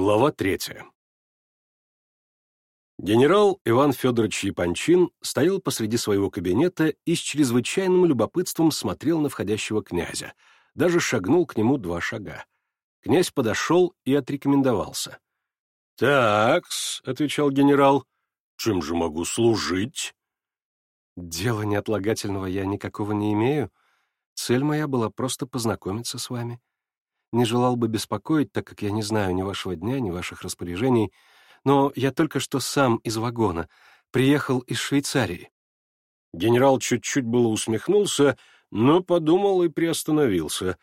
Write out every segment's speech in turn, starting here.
Глава третья. Генерал Иван Федорович Япончин стоял посреди своего кабинета и с чрезвычайным любопытством смотрел на входящего князя, даже шагнул к нему два шага. Князь подошел и отрекомендовался. «Так-с», — отвечал генерал, — «чем же могу служить?» «Дела неотлагательного я никакого не имею. Цель моя была просто познакомиться с вами» не желал бы беспокоить, так как я не знаю ни вашего дня, ни ваших распоряжений, но я только что сам из вагона, приехал из Швейцарии». Генерал чуть-чуть было усмехнулся, но подумал и приостановился.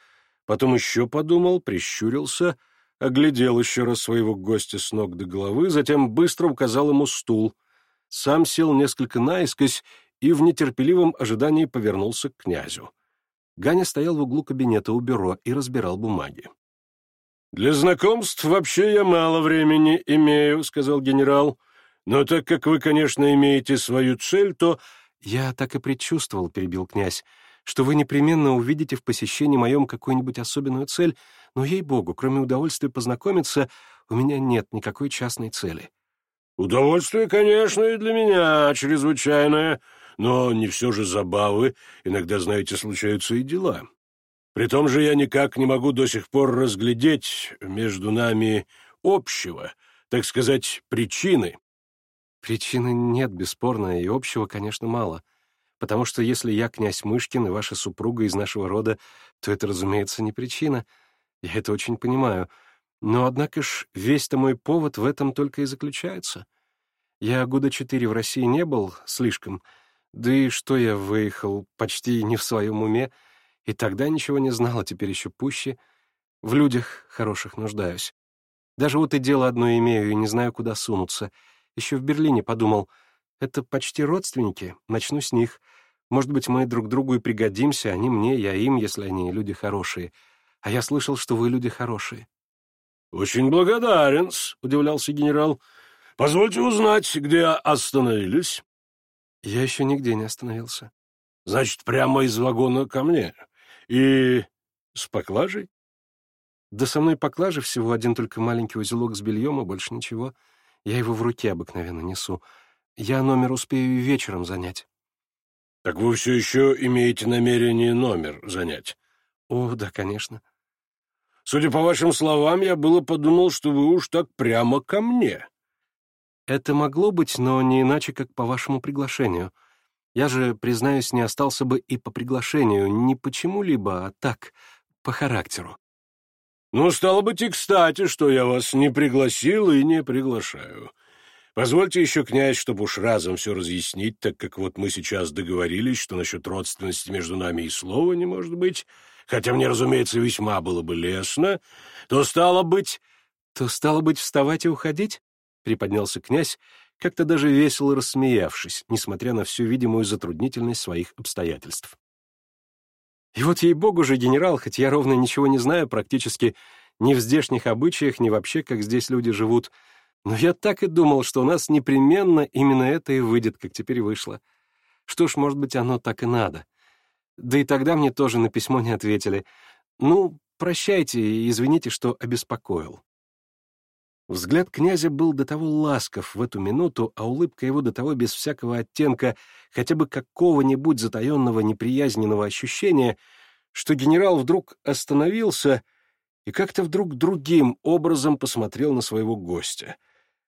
Потом еще подумал, прищурился, оглядел еще раз своего гостя с ног до головы, затем быстро указал ему стул. Сам сел несколько наискось и в нетерпеливом ожидании повернулся к князю. Ганя стоял в углу кабинета у бюро и разбирал бумаги. «Для знакомств вообще я мало времени имею», — сказал генерал. «Но так как вы, конечно, имеете свою цель, то...» «Я так и предчувствовал», — перебил князь, «что вы непременно увидите в посещении моем какую-нибудь особенную цель, но, ей-богу, кроме удовольствия познакомиться, у меня нет никакой частной цели». «Удовольствие, конечно, и для меня чрезвычайное», но не все же забавы, иногда, знаете, случаются и дела. При том же я никак не могу до сих пор разглядеть между нами общего, так сказать, причины». «Причины нет, бесспорно, и общего, конечно, мало. Потому что если я князь Мышкин и ваша супруга из нашего рода, то это, разумеется, не причина. Я это очень понимаю». Но, однако ж, весь-то мой повод в этом только и заключается. Я года четыре в России не был, слишком, да и что я выехал почти не в своем уме, и тогда ничего не знал, а теперь еще пуще. В людях хороших нуждаюсь. Даже вот и дело одно имею, и не знаю, куда сунуться. Еще в Берлине подумал, это почти родственники, начну с них. Может быть, мы друг другу и пригодимся, они мне, я им, если они люди хорошие. А я слышал, что вы люди хорошие. «Очень благодарен», — удивлялся генерал. «Позвольте узнать, где остановились». Я еще нигде не остановился. — Значит, прямо из вагона ко мне? И с поклажей? — Да со мной поклажи всего один только маленький узелок с бельем, и больше ничего. Я его в руке обыкновенно несу. Я номер успею и вечером занять. — Так вы все еще имеете намерение номер занять? — О, да, конечно. — Судя по вашим словам, я было подумал, что вы уж так прямо ко мне. Это могло быть, но не иначе, как по вашему приглашению. Я же, признаюсь, не остался бы и по приглашению, не почему-либо, а так, по характеру. Ну, стало быть, и кстати, что я вас не пригласил и не приглашаю. Позвольте еще, князь, чтобы уж разом все разъяснить, так как вот мы сейчас договорились, что насчет родственности между нами и слова не может быть, хотя мне, разумеется, весьма было бы лестно, то стало быть... То стало быть, вставать и уходить? Приподнялся князь, как-то даже весело рассмеявшись, несмотря на всю видимую затруднительность своих обстоятельств. И вот ей-богу же, генерал, хоть я ровно ничего не знаю практически ни в здешних обычаях, ни вообще, как здесь люди живут, но я так и думал, что у нас непременно именно это и выйдет, как теперь вышло. Что ж, может быть, оно так и надо. Да и тогда мне тоже на письмо не ответили. Ну, прощайте и извините, что обеспокоил. Взгляд князя был до того ласков в эту минуту, а улыбка его до того без всякого оттенка, хотя бы какого-нибудь затаенного неприязненного ощущения, что генерал вдруг остановился и как-то вдруг другим образом посмотрел на своего гостя.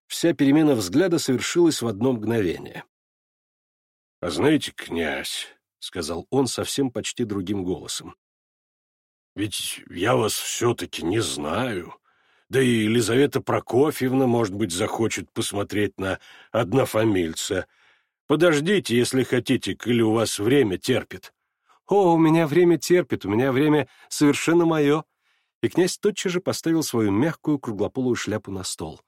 Вся перемена взгляда совершилась в одно мгновение. — А знаете, князь, — сказал он совсем почти другим голосом, — ведь я вас все-таки не знаю. — да и Елизавета Прокофьевна, может быть, захочет посмотреть на однофамильца. Подождите, если хотите, или у вас время терпит». «О, у меня время терпит, у меня время совершенно мое». И князь тотчас же поставил свою мягкую круглополую шляпу на стол.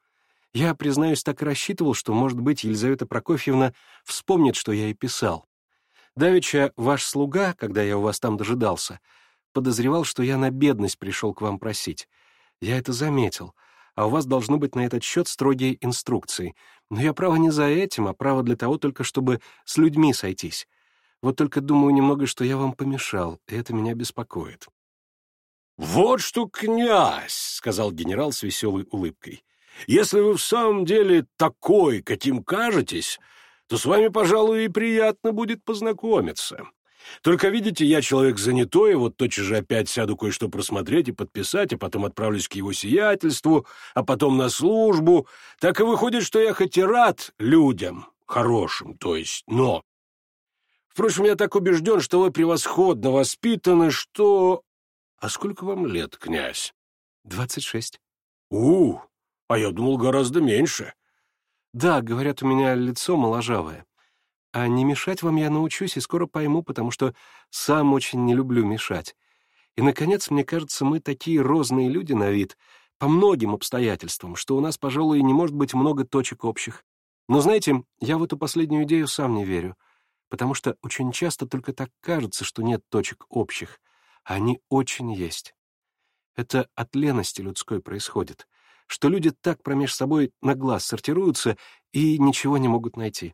Я, признаюсь, так рассчитывал, что, может быть, Елизавета Прокофьевна вспомнит, что я и писал. Давеча ваш слуга, когда я у вас там дожидался, подозревал, что я на бедность пришел к вам просить. Я это заметил. А у вас должны быть на этот счет строгие инструкции. Но я, право, не за этим, а право для того только, чтобы с людьми сойтись. Вот только думаю немного, что я вам помешал, и это меня беспокоит». «Вот что, князь!» — сказал генерал с веселой улыбкой. «Если вы в самом деле такой, каким кажетесь, то с вами, пожалуй, и приятно будет познакомиться. Только, видите, я человек занятой, вот тотчас же опять сяду кое-что просмотреть и подписать, а потом отправлюсь к его сиятельству, а потом на службу. Так и выходит, что я хоть и рад людям, хорошим, то есть, но... Впрочем, я так убежден, что вы превосходно воспитаны, что... А сколько вам лет, князь? Двадцать шесть. У, а я думал, гораздо меньше. Да, говорят, у меня лицо моложавое. А не мешать вам я научусь и скоро пойму, потому что сам очень не люблю мешать. И, наконец, мне кажется, мы такие розные люди на вид, по многим обстоятельствам, что у нас, пожалуй, не может быть много точек общих. Но, знаете, я в эту последнюю идею сам не верю, потому что очень часто только так кажется, что нет точек общих, а они очень есть. Это от лености людской происходит, что люди так промеж собой на глаз сортируются и ничего не могут найти.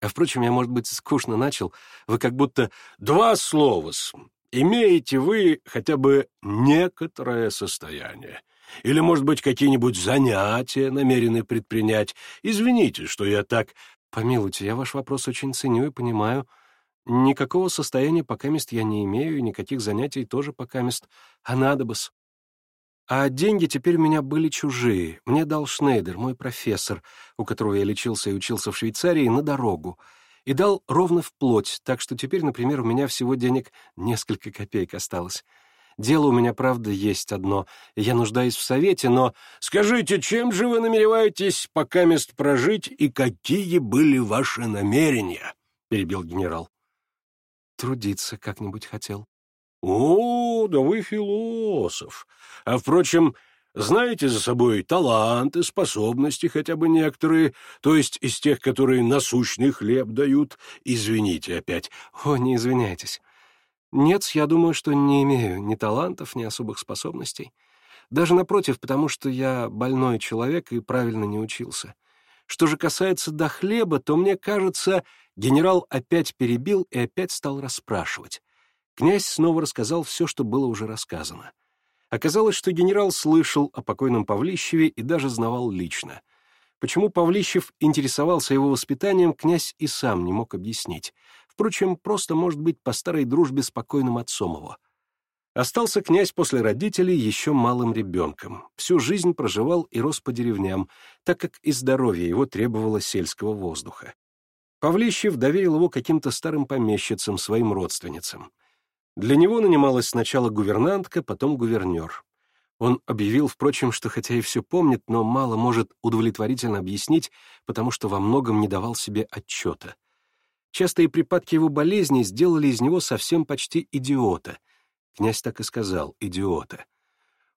А впрочем, я, может быть, скучно начал. Вы как будто два слова с... Имеете вы хотя бы некоторое состояние. Или, может быть, какие-нибудь занятия намерены предпринять. Извините, что я так... Помилуйте, я ваш вопрос очень ценю и понимаю. Никакого состояния покамест я не имею, и никаких занятий тоже покамест. А надо бы с... А деньги теперь у меня были чужие. Мне дал Шнейдер, мой профессор, у которого я лечился и учился в Швейцарии, на дорогу. И дал ровно вплоть, так что теперь, например, у меня всего денег несколько копеек осталось. Дело у меня, правда, есть одно. Я нуждаюсь в совете, но... Скажите, чем же вы намереваетесь пока мест прожить и какие были ваши намерения? — перебил генерал. Трудиться как-нибудь хотел. «О, да вы философ! А, впрочем, знаете за собой таланты, способности хотя бы некоторые, то есть из тех, которые насущный хлеб дают. Извините опять». «О, не извиняйтесь. Нет, я думаю, что не имею ни талантов, ни особых способностей. Даже напротив, потому что я больной человек и правильно не учился. Что же касается до хлеба, то мне кажется, генерал опять перебил и опять стал расспрашивать. Князь снова рассказал все, что было уже рассказано. А Оказалось, что генерал слышал о покойном Павлищеве и даже знавал лично. Почему Павлищев интересовался его воспитанием, князь и сам не мог объяснить. Впрочем, просто, может быть, по старой дружбе с покойным отцом его. Остался князь после родителей еще малым ребенком. Всю жизнь проживал и рос по деревням, так как и здоровье его требовало сельского воздуха. Павлищев доверил его каким-то старым помещицам, своим родственницам. Для него нанималась сначала гувернантка, потом гувернер. Он объявил, впрочем, что хотя и все помнит, но мало может удовлетворительно объяснить, потому что во многом не давал себе отчета. Частые припадки его болезни сделали из него совсем почти идиота. Князь так и сказал — идиота.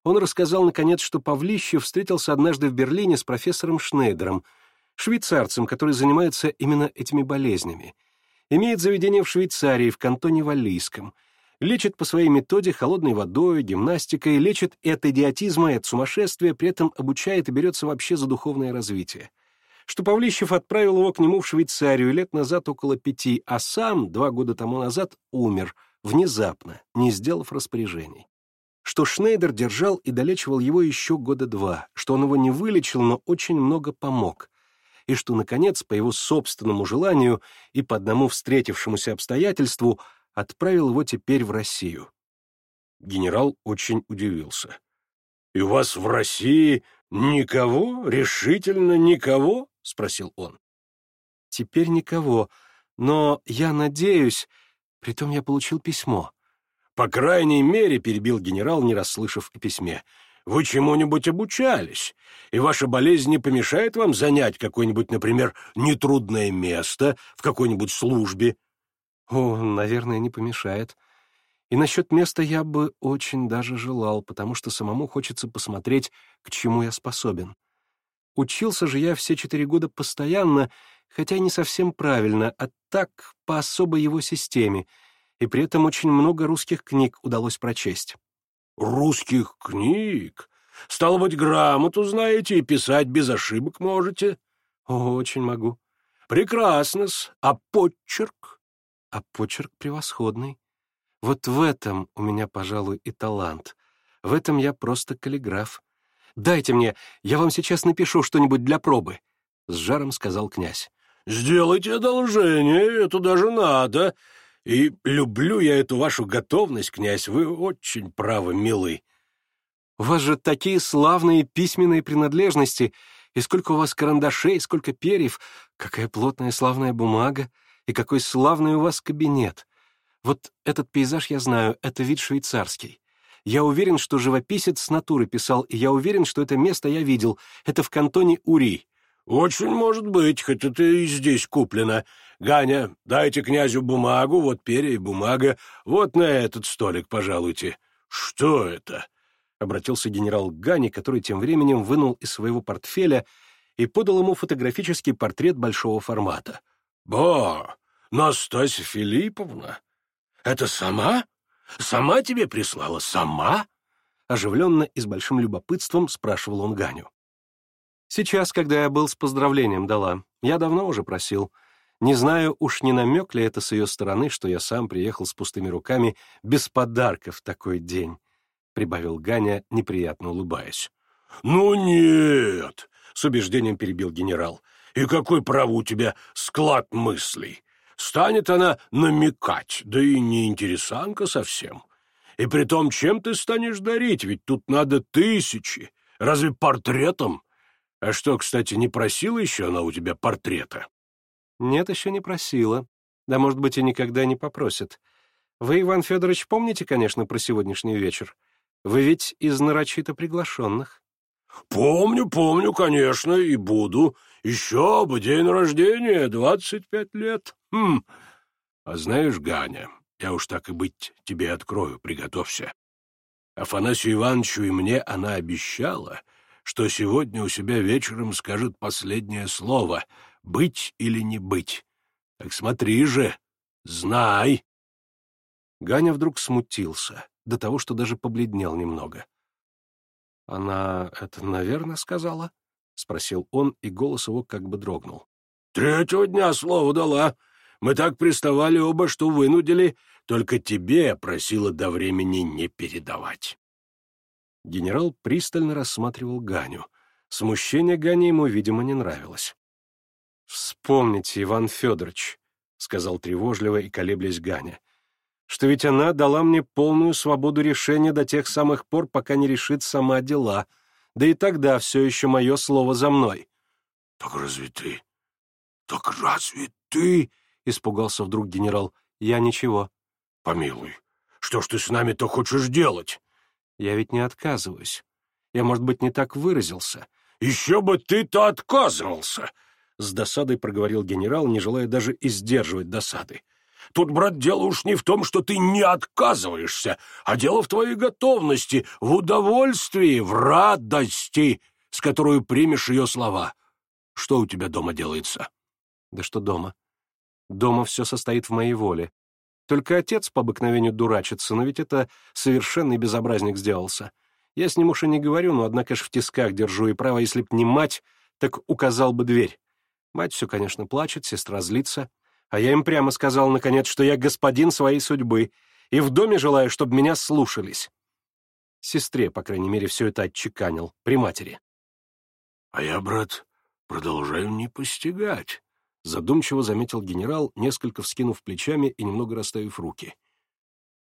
Он рассказал, наконец, что Павлищев встретился однажды в Берлине с профессором Шнейдером, швейцарцем, который занимается именно этими болезнями. Имеет заведение в Швейцарии, в кантоне Валлийском — лечит по своей методе холодной водой, гимнастикой, лечит и от идиотизма, и от сумасшествия, при этом обучает и берется вообще за духовное развитие. Что Павлищев отправил его к нему в Швейцарию лет назад около пяти, а сам два года тому назад умер, внезапно, не сделав распоряжений. Что Шнейдер держал и долечивал его еще года два, что он его не вылечил, но очень много помог — и что, наконец, по его собственному желанию и по одному встретившемуся обстоятельству, отправил его теперь в Россию. Генерал очень удивился. «И у вас в России никого? Решительно никого?» — спросил он. «Теперь никого, но я надеюсь...» Притом я получил письмо. «По крайней мере», — перебил генерал, не расслышав о письме, «вы чему-нибудь обучались, и ваша болезнь не помешает вам занять какое-нибудь, например, нетрудное место в какой-нибудь службе, о, наверное, не помешает. И насчет места я бы очень даже желал, потому что самому хочется посмотреть, к чему я способен. Учился же я все четыре года постоянно, хотя не совсем правильно, а так по особой его системе, и при этом очень много русских книг удалось прочесть. «Русских книг? Стало быть, грамоту знаете и писать без ошибок можете?» «Очень могу». «Прекрасно-с. А почерк? а почерк превосходный. Вот в этом у меня, пожалуй, и талант. В этом я просто каллиграф. Дайте мне, я вам сейчас напишу что-нибудь для пробы», — с жаром сказал князь. «Сделайте одолжение, это даже надо. И люблю я эту вашу готовность, князь, вы очень правы, милый». «У вас же такие славные письменные принадлежности, и сколько у вас карандашей, сколько перьев, какая плотная славная бумага», и какой славный у вас кабинет. Вот этот пейзаж я знаю, это вид швейцарский. Я уверен, что живописец с натуры писал, и я уверен, что это место я видел. Это в кантоне Ури. «Очень может быть, хоть это и здесь куплено. Ганя, дайте князю бумагу, вот перья и бумага. Вот на этот столик, пожалуйте. Что это?» Обратился генерал к Гане, который тем временем вынул из своего портфеля и подал ему фотографический портрет большого формата — Бо, Настасья Филипповна, это сама? Сама тебе прислала? Сама? Оживленно и с большим любопытством спрашивал он Ганю. Сейчас, когда я был с поздравлением дала, я давно уже просил. Не знаю, уж не намек ли это с ее стороны, что я сам приехал с пустыми руками без подарка в такой день, — прибавил Ганя, неприятно улыбаясь. «Ну нет!» — с убеждением перебил генерал. И какой право у тебя склад мыслей? Станет она намекать, да и не интересанка совсем. И при том, чем ты станешь дарить, ведь тут надо тысячи. Разве портретом? А что, кстати, не просила еще она у тебя портрета? Нет, еще не просила. Да, может быть, и никогда не попросит. Вы, Иван Федорович, помните, конечно, про сегодняшний вечер? Вы ведь из нарочито приглашенных. Помню, помню, конечно, и буду. Еще бы день рождения, двадцать пять лет. Хм. А знаешь, Ганя, я уж так и быть тебе открою, приготовься. Афанасию Ивановичу и мне она обещала, что сегодня у себя вечером скажет последнее слово — быть или не быть. Так смотри же, знай. Ганя вдруг смутился, до того, что даже побледнел немного. Она это, наверное, сказала? —— спросил он, и голос его как бы дрогнул. «Третьего дня слово дала. Мы так приставали оба, что вынудили. Только тебе просила до времени не передавать». Генерал пристально рассматривал Ганю. Смущение Гани ему, видимо, не нравилось. «Вспомните, Иван Федорович», — сказал тревожливо и колеблясь Ганя, «что ведь она дала мне полную свободу решения до тех самых пор, пока не решит сама дела» да и тогда все еще мое слово за мной. — Так разве ты? Так разве ты? — испугался вдруг генерал. — Я ничего. — Помилуй, что ж ты с нами-то хочешь делать? — Я ведь не отказываюсь. Я, может быть, не так выразился. — Еще бы ты-то отказывался! — с досадой проговорил генерал, не желая даже издерживать досады. — Тут, брат, дело уж не в том, что ты не отказываешься, а дело в твоей готовности, в удовольствии, в радости, с которой примешь ее слова. Что у тебя дома делается? Да что дома? Дома все состоит в моей воле. Только отец по обыкновению дурачится, но ведь это совершенный безобразник сделался. Я с ним уж и не говорю, но однако ж в тисках держу, и право, если б не мать, так указал бы дверь. Мать все, конечно, плачет, сестра злится — а я им прямо сказал, наконец, что я господин своей судьбы, и в доме желаю, чтобы меня слушались. Сестре, по крайней мере, все это отчеканил, при матери. «А я, брат, продолжаю не постигать», — задумчиво заметил генерал, несколько вскинув плечами и немного расставив руки.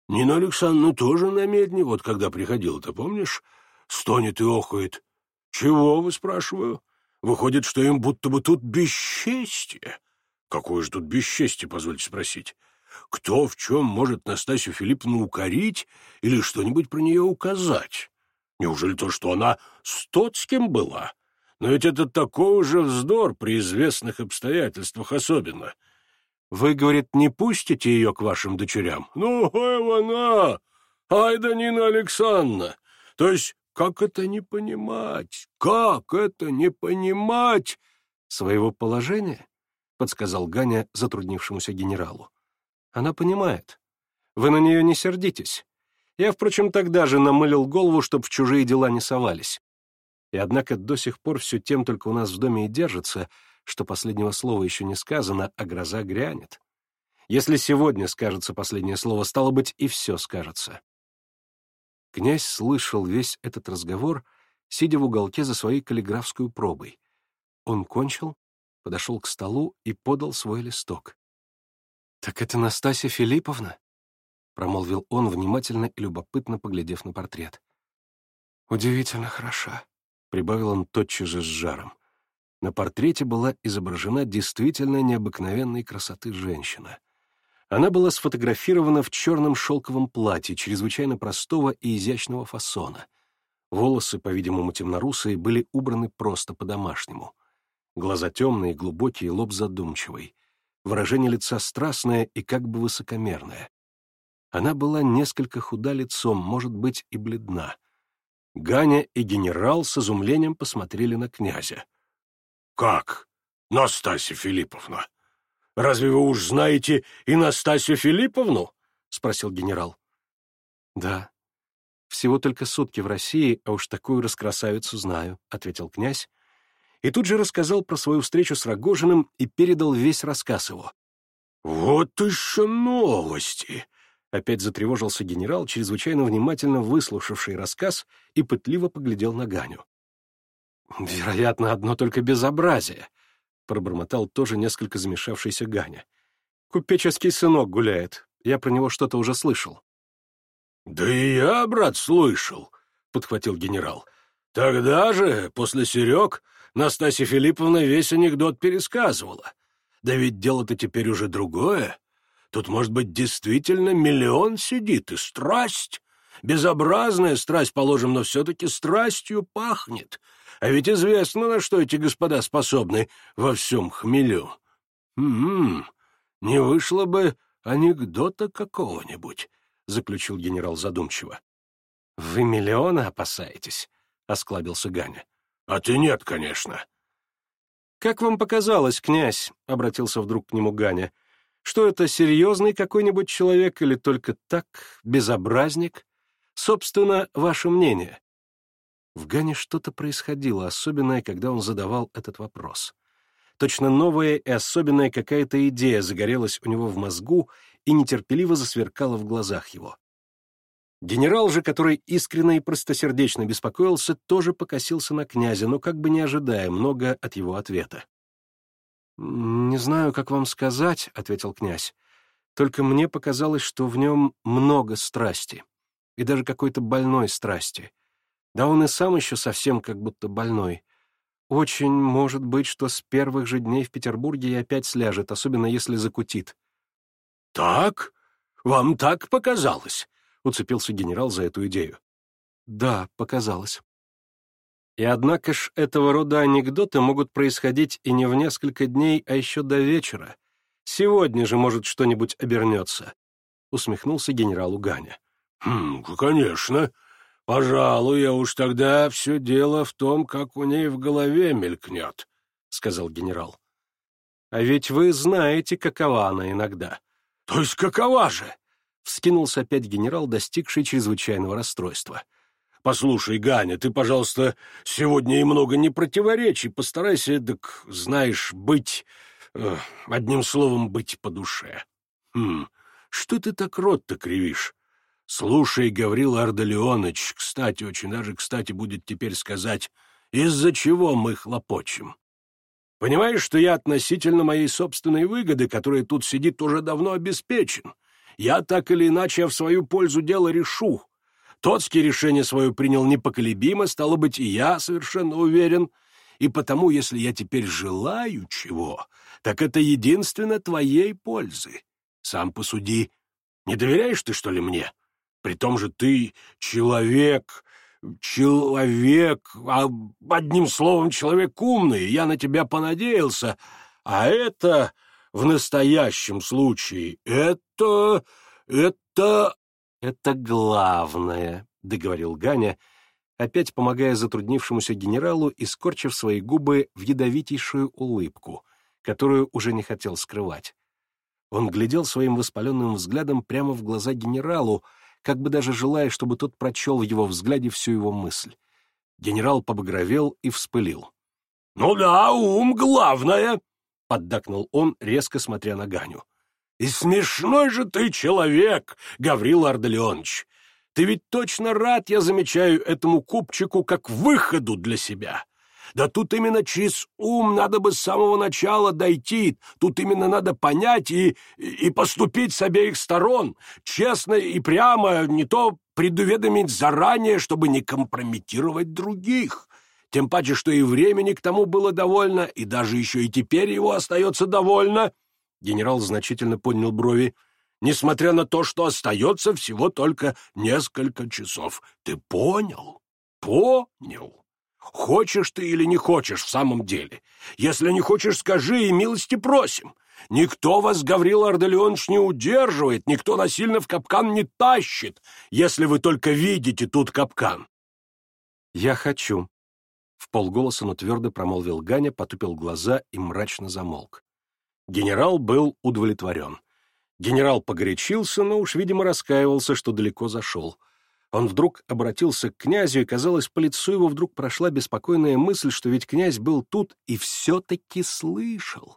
«Нина Александровна тоже на медне, вот когда приходила-то, помнишь? Стонет и охает. Чего, вы спрашиваю? Выходит, что им будто бы тут бесчестье, Какое ж тут бесчестие, позвольте спросить. Кто в чем может Настасью Филипповну укорить или что-нибудь про нее указать? Неужели то, что она с Тоцким была? Но ведь это такой же вздор при известных обстоятельствах особенно. Вы, говорит, не пустите ее к вашим дочерям? Ну, ой, она! Ай да Нина Александровна! То есть как это не понимать? Как это не понимать своего положения? подсказал Ганя затруднившемуся генералу. «Она понимает. Вы на нее не сердитесь. Я, впрочем, тогда же намылил голову, чтобы в чужие дела не совались. И однако до сих пор все тем только у нас в доме и держится, что последнего слова еще не сказано, а гроза грянет. Если сегодня скажется последнее слово, стало быть, и все скажется». Князь слышал весь этот разговор, сидя в уголке за своей каллиграфскую пробой. Он кончил подошел к столу и подал свой листок. «Так это Настасья Филипповна?» — промолвил он, внимательно и любопытно поглядев на портрет. «Удивительно хороша», — прибавил он тотчас же с жаром. На портрете была изображена действительно необыкновенной красоты женщина. Она была сфотографирована в черном шелковом платье чрезвычайно простого и изящного фасона. Волосы, по-видимому, темнорусые, были убраны просто по-домашнему — Глаза темные, глубокие, лоб задумчивый. Выражение лица страстное и как бы высокомерное. Она была несколько худа лицом, может быть, и бледна. Ганя и генерал с изумлением посмотрели на князя. «Как? Настасья Филипповна! Разве вы уж знаете и Настасью Филипповну?» — спросил генерал. «Да. Всего только сутки в России, а уж такую раскрасавицу знаю», — ответил князь, и тут же рассказал про свою встречу с Рогожиным и передал весь рассказ его. «Вот еще новости!» Опять затревожился генерал, чрезвычайно внимательно выслушавший рассказ, и пытливо поглядел на Ганю. «Вероятно, одно только безобразие», — пробормотал тоже несколько замешавшийся Ганя. «Купеческий сынок гуляет. Я про него что-то уже слышал». «Да и я, брат, слышал», — подхватил генерал. «Тогда же, после Серег, Настасья Филипповна весь анекдот пересказывала. Да ведь дело-то теперь уже другое. Тут, может быть, действительно миллион сидит, и страсть. Безобразная страсть, положим, но все-таки страстью пахнет. А ведь известно, на что эти господа способны во всем хмелю. М -м -м, не вышло бы анекдота какого-нибудь, — заключил генерал задумчиво. — Вы миллиона опасаетесь, — осклабился Ганя. «А ты нет, конечно». «Как вам показалось, князь?» — обратился вдруг к нему Ганя. «Что это, серьезный какой-нибудь человек или только так, безобразник? Собственно, ваше мнение». В Гане что-то происходило, особенное, когда он задавал этот вопрос. Точно новая и особенная какая-то идея загорелась у него в мозгу и нетерпеливо засверкала в глазах его. Генерал же, который искренне и простосердечно беспокоился, тоже покосился на князя, но как бы не ожидая много от его ответа. «Не знаю, как вам сказать», — ответил князь, «только мне показалось, что в нем много страсти, и даже какой-то больной страсти. Да он и сам еще совсем как будто больной. Очень может быть, что с первых же дней в Петербурге и опять сляжет, особенно если закутит». «Так? Вам так показалось?» Уцепился генерал за эту идею. Да, показалось. И однако ж этого рода анекдоты могут происходить и не в несколько дней, а еще до вечера. Сегодня же, может, что-нибудь обернется. Усмехнулся генерал Уганя. Хм, ну, конечно. Пожалуй, я уж тогда все дело в том, как у ней в голове мелькнет, сказал генерал. А ведь вы знаете, какова она иногда. То есть какова же? Вскинулся опять генерал, достигший чрезвычайного расстройства. «Послушай, Ганя, ты, пожалуйста, сегодня и много не противоречий. Постарайся, так, знаешь, быть... Э, одним словом, быть по душе. Хм, что ты так рот-то кривишь? Слушай, Гаврил Ардалионович, кстати, очень даже кстати будет теперь сказать, из-за чего мы хлопочем. Понимаешь, что я относительно моей собственной выгоды, которая тут сидит, уже давно обеспечен. Я так или иначе в свою пользу дело решу. Тотский решение свое принял непоколебимо, стало быть, и я совершенно уверен. И потому, если я теперь желаю чего, так это единственно твоей пользы. Сам посуди. Не доверяешь ты, что ли, мне? При том же ты человек, человек, а, одним словом, человек умный. Я на тебя понадеялся, а это в настоящем случае это... это... Это главное, договорил Ганя, опять помогая затруднившемуся генералу и скорчив свои губы в ядовитейшую улыбку, которую уже не хотел скрывать. Он глядел своим воспаленным взглядом прямо в глаза генералу, как бы даже желая, чтобы тот прочел в его взгляде всю его мысль. Генерал побагровел и вспылил. «Ну да, ум главное!» — поддакнул он, резко смотря на Ганю. «И смешной же ты человек, Гаврил Арделеонович! Ты ведь точно рад, я замечаю, этому купчику как выходу для себя!» Да тут именно через ум надо бы с самого начала дойти, тут именно надо понять и, и поступить с обеих сторон, честно и прямо, не то предуведомить заранее, чтобы не компрометировать других тем паче, что и времени к тому было довольно, и даже еще и теперь его остается довольно. Генерал значительно поднял брови. Несмотря на то, что остается всего только несколько часов. Ты понял? Понял. Хочешь ты или не хочешь в самом деле? Если не хочешь, скажи и милости просим. Никто вас, Гаврил Арделеонович, не удерживает, никто насильно в капкан не тащит, если вы только видите тут капкан. Я хочу, в полголоса но твердо промолвил Ганя, потупил глаза и мрачно замолк. Генерал был удовлетворен. Генерал погорячился, но уж, видимо, раскаивался, что далеко зашел. Он вдруг обратился к князю, и, казалось, по лицу его вдруг прошла беспокойная мысль, что ведь князь был тут и все-таки слышал.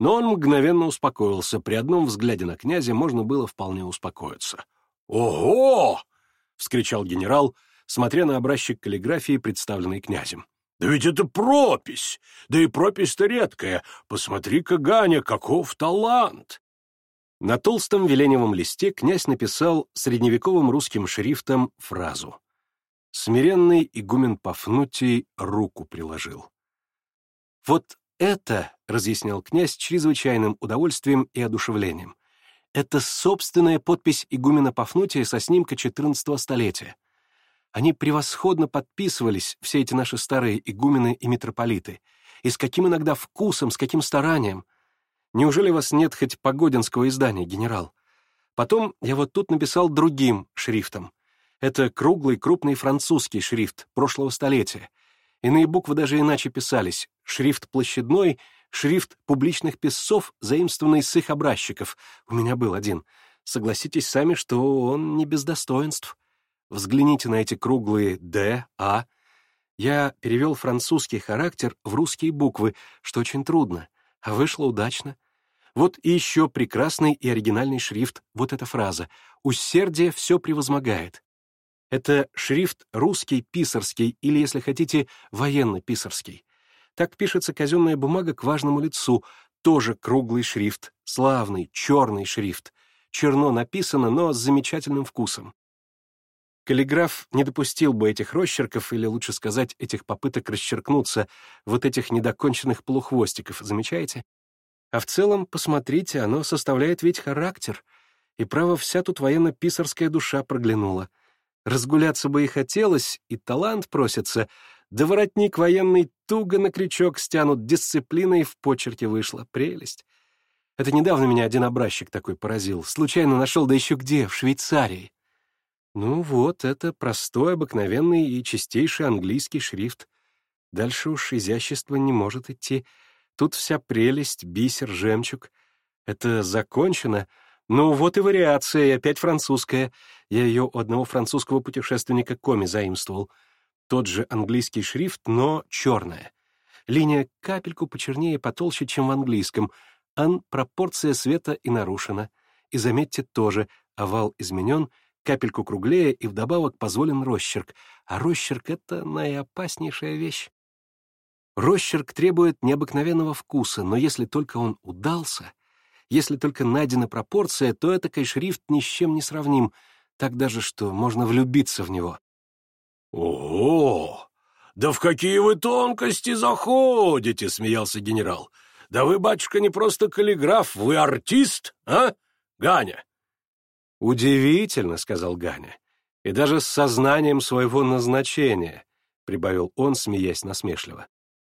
Но он мгновенно успокоился. При одном взгляде на князя можно было вполне успокоиться. «Ого!» — вскричал генерал — смотря на образчик каллиграфии, представленный князем. «Да ведь это пропись! Да и пропись-то редкая! Посмотри-ка, Ганя, каков талант!» На толстом веленевом листе князь написал средневековым русским шрифтом фразу. Смиренный игумен Пафнутий руку приложил. «Вот это, — разъяснял князь чрезвычайным удовольствием и одушевлением, — это собственная подпись игумена Пафнутия со снимка XIV столетия. Они превосходно подписывались, все эти наши старые игумены и митрополиты. И с каким иногда вкусом, с каким старанием. Неужели у вас нет хоть погодинского издания, генерал? Потом я вот тут написал другим шрифтом. Это круглый крупный французский шрифт прошлого столетия. Иные буквы даже иначе писались. Шрифт площадной, шрифт публичных писцов, заимствованный с их образчиков. У меня был один. Согласитесь сами, что он не без достоинств. Взгляните на эти круглые «Д», «А». Я перевел французский характер в русские буквы, что очень трудно, а вышло удачно. Вот и еще прекрасный и оригинальный шрифт, вот эта фраза «Усердие все превозмогает». Это шрифт русский, писарский или, если хотите, военно-писарский. Так пишется казенная бумага к важному лицу, тоже круглый шрифт, славный, черный шрифт. Черно написано, но с замечательным вкусом. Каллиграф не допустил бы этих росчерков, или лучше сказать, этих попыток расчеркнуться, вот этих недоконченных полухвостиков, замечаете? А в целом, посмотрите, оно составляет ведь характер. И право вся тут военно-писарская душа проглянула. Разгуляться бы и хотелось, и талант просится, да воротник военный туго на крючок стянут, дисциплина и в почерке вышла. Прелесть. Это недавно меня один образчик такой поразил. Случайно нашел, да еще где, в Швейцарии. Ну вот, это простой, обыкновенный и чистейший английский шрифт. Дальше уж изящество не может идти. Тут вся прелесть, бисер, жемчуг. Это закончено. Ну вот и вариация, и опять французская. Я ее у одного французского путешественника Коми заимствовал. Тот же английский шрифт, но черная. Линия капельку почернее и потолще, чем в английском. Ан пропорция света и нарушена. И заметьте тоже, овал изменен — капельку круглее и вдобавок позволен росчерк, а росчерк — это наиопаснейшая вещь. Росчерк требует необыкновенного вкуса, но если только он удался, если только найдена пропорция, то это кайшрифт ни с чем не сравним, так даже, что можно влюбиться в него. О, Да в какие вы тонкости заходите!» — смеялся генерал. «Да вы, батюшка, не просто каллиграф, вы артист, а, Ганя?» «Удивительно», — сказал Ганя. «И даже с сознанием своего назначения», — прибавил он, смеясь насмешливо.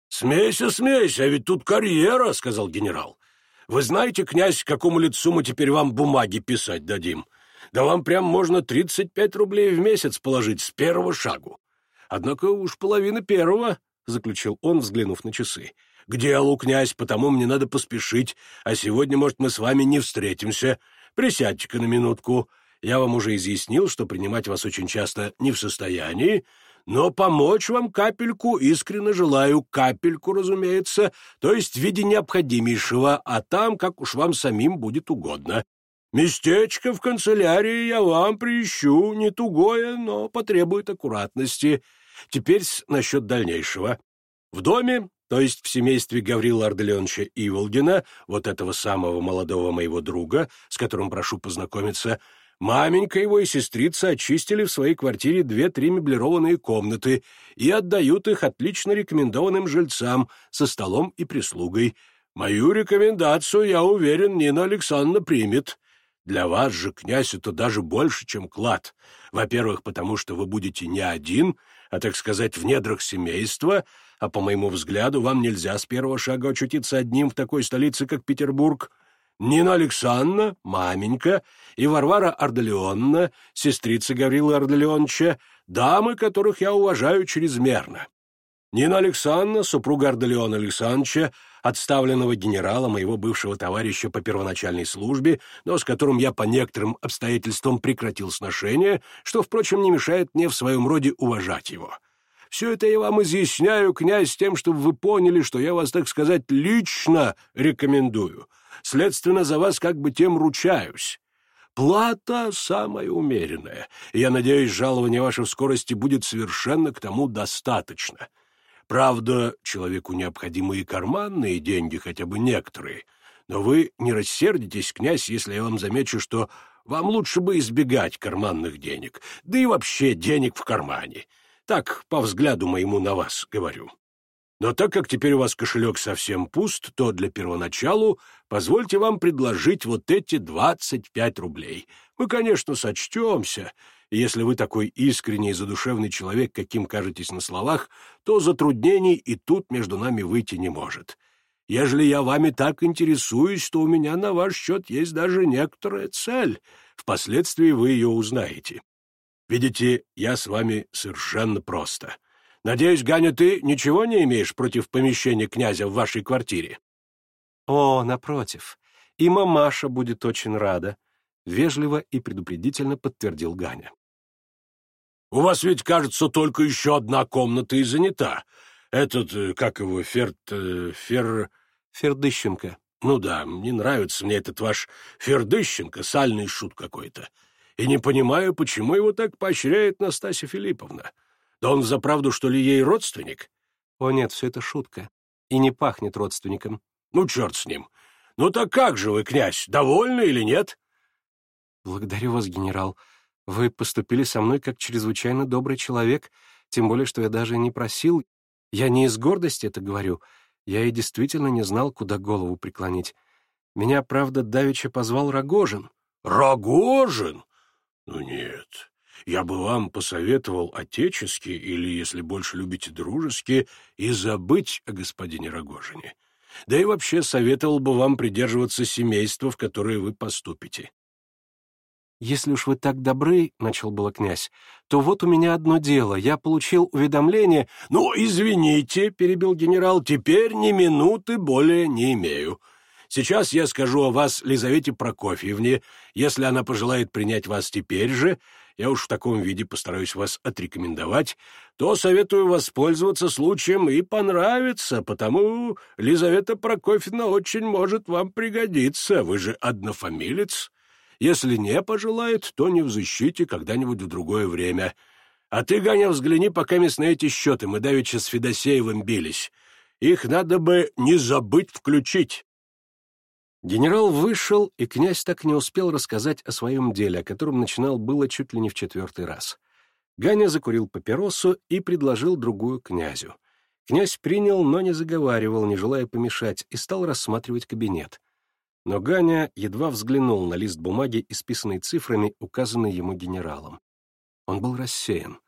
«Смейся, смейся, ведь тут карьера», — сказал генерал. «Вы знаете, князь, какому лицу мы теперь вам бумаги писать дадим? Да вам прям можно 35 рублей в месяц положить с первого шагу. Однако уж половина первого», — заключил он, взглянув на часы. «К делу, князь, потому мне надо поспешить, а сегодня, может, мы с вами не встретимся. Присядьте-ка на минутку. Я вам уже изъяснил, что принимать вас очень часто не в состоянии, но помочь вам капельку искренне желаю, капельку, разумеется, то есть в виде необходимейшего, а там, как уж вам самим будет угодно. Местечко в канцелярии я вам приищу, не тугое, но потребует аккуратности. Теперь насчет дальнейшего. В доме то есть в семействе Гаврила Арделеоновича Иволгина, вот этого самого молодого моего друга, с которым прошу познакомиться, маменька его и сестрица очистили в своей квартире две-три меблированные комнаты и отдают их отлично рекомендованным жильцам со столом и прислугой. Мою рекомендацию, я уверен, Нина Александровна примет. Для вас же, князь, это даже больше, чем клад. Во-первых, потому что вы будете не один, а, так сказать, в недрах семейства — а по моему взгляду, вам нельзя с первого шага очутиться одним в такой столице, как Петербург. Нина Александровна, маменька, и Варвара Ардалионна, сестрица Гаврила Ардалионовича, дамы, которых я уважаю чрезмерно. Нина Александровна, супруга Ардалиона Александровича, отставленного генерала, моего бывшего товарища по первоначальной службе, но с которым я по некоторым обстоятельствам прекратил сношение, что, впрочем, не мешает мне в своем роде уважать его. Все это я вам изъясняю, князь, тем, чтобы вы поняли, что я вас, так сказать, лично рекомендую. Следственно, за вас как бы тем ручаюсь. Плата самая умеренная. Я надеюсь, жалование ваше в скорости будет совершенно к тому достаточно. Правда, человеку необходимы и карманные деньги, хотя бы некоторые. Но вы не рассердитесь, князь, если я вам замечу, что вам лучше бы избегать карманных денег, да и вообще денег в кармане. Так, по взгляду моему на вас, говорю. Но так как теперь у вас кошелек совсем пуст, то для первоначалу позвольте вам предложить вот эти 25 рублей. Мы, конечно, сочтемся. Если вы такой искренний и задушевный человек, каким кажетесь на словах, то затруднений и тут между нами выйти не может. Ежели я вами так интересуюсь, то у меня на ваш счет есть даже некоторая цель. Впоследствии вы ее узнаете. Видите, я с вами совершенно просто. Надеюсь, Ганя, ты ничего не имеешь против помещения князя в вашей квартире?» «О, напротив. И мамаша будет очень рада», — вежливо и предупредительно подтвердил Ганя. «У вас ведь, кажется, только еще одна комната и занята. Этот, э, как его, Ферд... Э, Фер... Фердыщенко. Ну да, не нравится мне этот ваш Фердыщенко, сальный шут какой-то. И не понимаю, почему его так поощряет Настасья Филипповна. Да он за правду, что ли, ей родственник? О нет, все это шутка. И не пахнет родственником. Ну, черт с ним. Ну так как же вы, князь, довольны или нет? Благодарю вас, генерал. Вы поступили со мной как чрезвычайно добрый человек, тем более, что я даже не просил. Я не из гордости это говорю. Я и действительно не знал, куда голову преклонить. Меня, правда, давеча позвал Рогожин. Рогожин? Ну нет, я бы вам посоветовал отечески или, если больше любите дружески, и забыть о господине Рогожине. Да и вообще советовал бы вам придерживаться семейства, в которое вы поступите. «Если уж вы так добры, — начал было князь, — то вот у меня одно дело. Я получил уведомление...» «Ну, извините, — перебил генерал, — теперь ни минуты более не имею. Сейчас я скажу о вас Лизавете Прокофьевне. Если она пожелает принять вас теперь же, я уж в таком виде постараюсь вас отрекомендовать, то советую воспользоваться случаем и понравится, потому Лизавета Прокофьевна очень может вам пригодиться. Вы же однофамилец. Если не пожелает, то не взыщите когда-нибудь в другое время. А ты, Ганя, взгляни, пока на эти счеты. Мы давеча с Федосеевым бились. Их надо бы не забыть включить. Генерал вышел, и князь так не успел рассказать о своем деле, о котором начинал было чуть ли не в четвертый раз. Ганя закурил папиросу и предложил другую князю. Князь принял, но не заговаривал, не желая помешать, и стал рассматривать кабинет. Но Ганя едва взглянул на лист бумаги, исписанный цифрами, указанный ему генералом. Он был рассеян.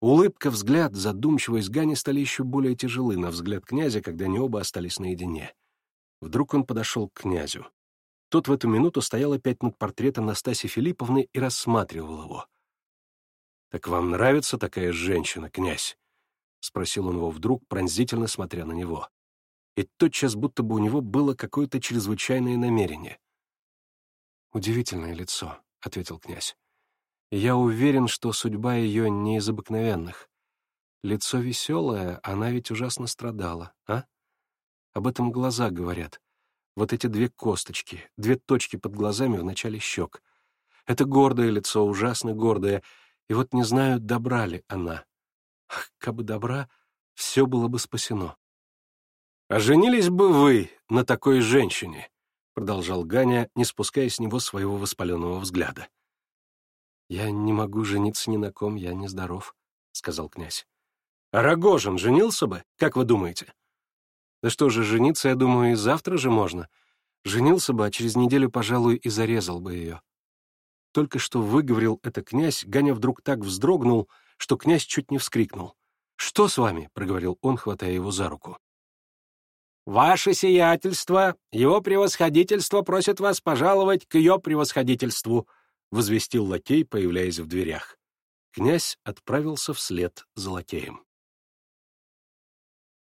Улыбка, взгляд, задумчивость Гани стали еще более тяжелы на взгляд князя, когда они оба остались наедине. Вдруг он подошел к князю. Тот в эту минуту стоял опять над портретом Настасьи Филипповны и рассматривал его. «Так вам нравится такая женщина, князь?» — спросил он его вдруг, пронзительно смотря на него. И тотчас будто бы у него было какое-то чрезвычайное намерение. «Удивительное лицо», — ответил князь. «Я уверен, что судьба ее не из обыкновенных. Лицо веселое, она ведь ужасно страдала, а?» Об этом глаза говорят. Вот эти две косточки, две точки под глазами в начале щек. Это гордое лицо, ужасно гордое, и вот не знаю, добра ли она. Ах, кабы добра, все было бы спасено. «А женились бы вы на такой женщине?» — продолжал Ганя, не спуская с него своего воспаленного взгляда. «Я не могу жениться ни на ком, я нездоров», — сказал князь. «А Рогожин женился бы, как вы думаете?» Да что же, жениться, я думаю, и завтра же можно. Женился бы, а через неделю, пожалуй, и зарезал бы ее. Только что выговорил это князь, Ганя вдруг так вздрогнул, что князь чуть не вскрикнул. «Что с вами?» — проговорил он, хватая его за руку. «Ваше сиятельство, его превосходительство просит вас пожаловать к ее превосходительству», — возвестил лакей, появляясь в дверях. Князь отправился вслед за лакеем.